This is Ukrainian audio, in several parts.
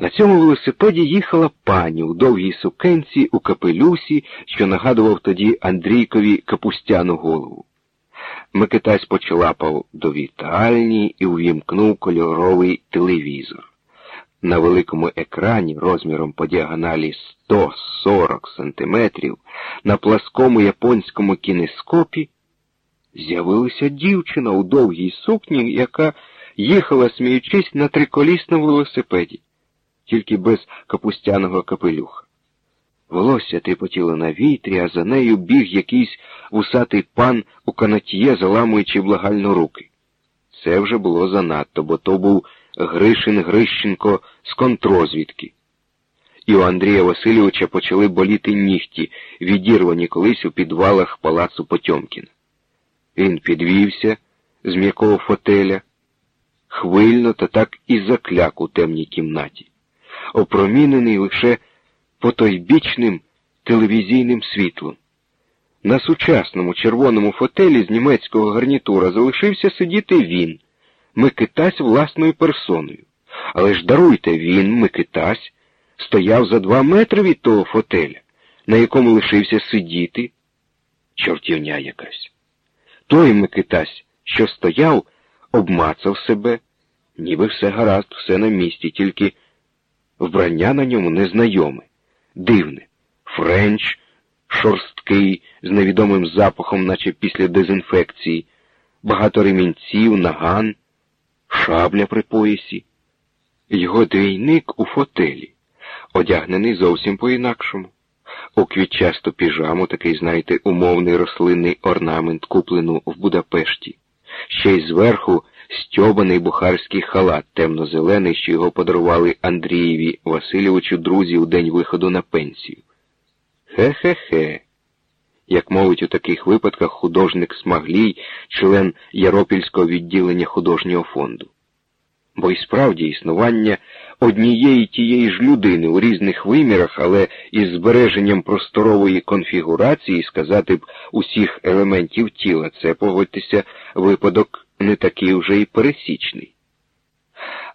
На цьому велосипеді їхала пані у довгій сукенці у капелюсі, що нагадував тоді Андрійкові капустяну голову. Микитась почалапав до вітальні і увімкнув кольоровий телевізор. На великому екрані розміром по діагоналі 140 сантиметрів на пласкому японському кінескопі з'явилася дівчина у довгій сукні, яка їхала, сміючись, на триколісному велосипеді, тільки без капустяного капелюха. Волосся тріпотіло на вітрі, а за нею біг якийсь вусатий пан у канатіє, заламуючи благально руки. Це вже було занадто, бо то був Гришин Грищенко з контрозвідки. І у Андрія Васильовича почали боліти нігті, відірвані колись у підвалах палацу Потьомкіна. Він підвівся з м'якого фотеля, хвильно та так і закляк у темній кімнаті, опромінений лише потойбічним телевізійним світлом. На сучасному червоному фотелі з німецького гарнітура залишився сидіти він, Микитась власною персоною. Але ж даруйте, він, Микитась, стояв за два метри від того фотеля, на якому лишився сидіти. Чортівня якась. Той Микитась, що стояв, обмацав себе, ніби все гаразд, все на місці, тільки вбрання на ньому незнайоме, дивне, френч, шорсткий, з невідомим запахом, наче після дезінфекції, багато ремінців, наган, шабля при поясі. Його двійник у фотелі, одягнений зовсім по-інакшому. У квітчасту піжаму, такий, знаєте, умовний рослинний орнамент, куплену в Будапешті, ще й зверху стьобаний бухарський халат, темно-зелений, що його подарували Андрієві Васильовичу друзі у день виходу на пенсію. Хе-хе-хе. Як мовить у таких випадках художник Смаглій, член Яропільського відділення художнього фонду. Бо й справді існування однієї тієї ж людини у різних вимірах, але із збереженням просторової конфігурації, сказати б, усіх елементів тіла, це, погодьтеся, випадок не такий уже і пересічний.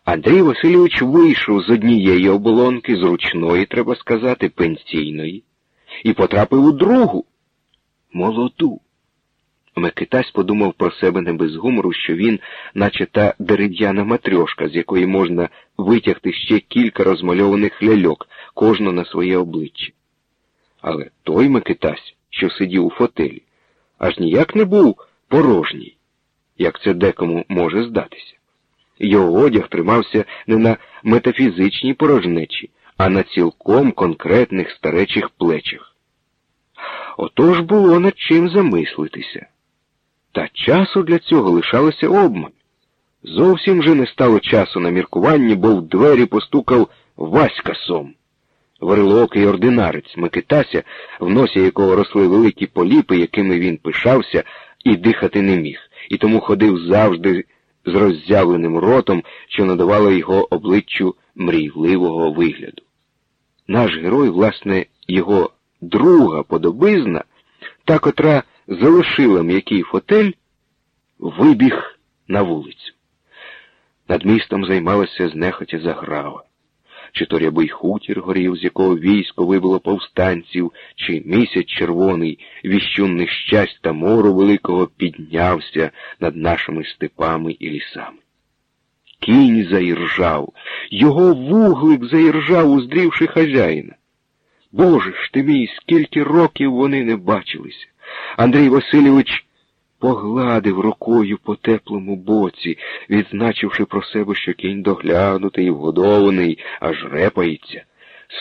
Андрій Васильович вийшов з однієї оболонки, зручної, треба сказати, пенсійної, і потрапив у другу, молоду. Микитась подумав про себе не без гумору, що він, наче та дерев'яна матрьошка, з якої можна витягти ще кілька розмальованих ляльок, кожну на своє обличчя. Але той Микитась, що сидів у фотелі, аж ніяк не був порожній, як це декому може здатися. Його одяг тримався не на метафізичній порожнечі, а на цілком конкретних старечих плечах. Отож було над чим замислитися. Та часу для цього лишалося обмаль. Зовсім же не стало часу на міркування, бо в двері постукав Васька Сом. Варилоокий ординарець Микитася, в носі якого росли великі поліпи, якими він пишався, і дихати не міг, і тому ходив завжди з роззявленим ротом, що надавало його обличчю мрійливого вигляду. Наш герой, власне, його друга подобизна, та котра залишила м'який фотель, вибіг на вулицю. Над містом займалася знехотя заграва. Чи то рябий хутір горів, з якого військо вибило повстанців, чи місяць червоний, віщун щастя мору великого піднявся над нашими степами і лісами. Кінь заіржав, його вуглик заіржав, уздрівши хазяїна. Боже ж ти мій, скільки років вони не бачилися. Андрій Васильович погладив рукою по теплому боці, відзначивши про себе, що кінь доглянутий вгодований, аж репається.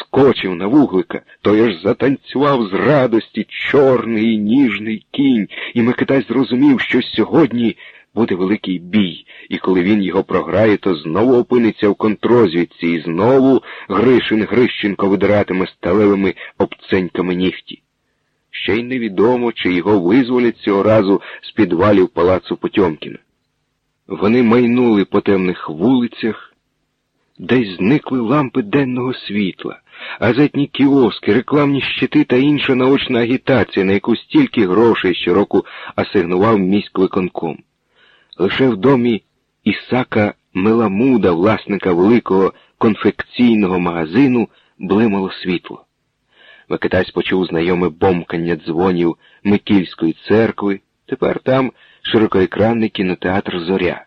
Скочив на вуглика, той аж затанцював з радості чорний і ніжний кінь, і Микитай зрозумів, що сьогодні буде великий бій, і коли він його програє, то знову опиниться в контрозвідці, і знову Гришин Грищенко видиратиме сталевими обценьками нігті. Ще й невідомо, чи його визволять цього разу з підвалів палацу Потьомкіна. Вони майнули по темних вулицях, десь зникли лампи денного світла, газетні кіоски, рекламні щити та інша наочна агітація, на яку стільки грошей щороку асигнував міськвиконком. Лише в домі Ісака Меламуда, власника великого конфекційного магазину блимало світло. Микитась почув знайоме бомкання дзвонів Микільської церкви, тепер там широкоекранний кінотеатр Зоря.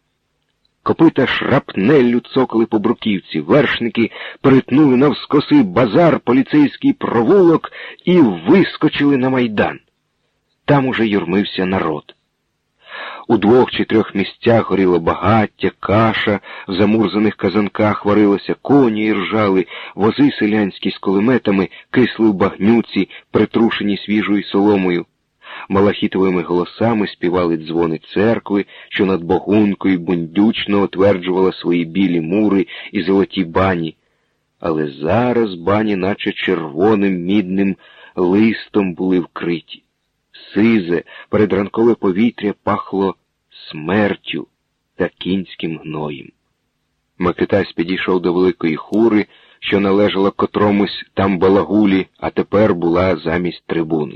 Копита шрапнеллю цокали по бруківці, вершники перетнули навскоси базар, поліцейський провулок і вискочили на майдан. Там уже юрмився народ. У двох чи трьох місцях горіло багаття, каша, в замурзаних казанках варилося коні і ржали, вози селянські з кулеметами кисли в багнюці, притрушені свіжою соломою. Малахітовими голосами співали дзвони церкви, що над богункою бундючно отверджувала свої білі мури і золоті бані. Але зараз бані, наче червоним мідним листом, були вкриті. Сизе, передранкове повітря пахло смертю та кінським гноєм. Микитась підійшов до великої хури, що належала котромусь там балагулі, а тепер була замість трибуни.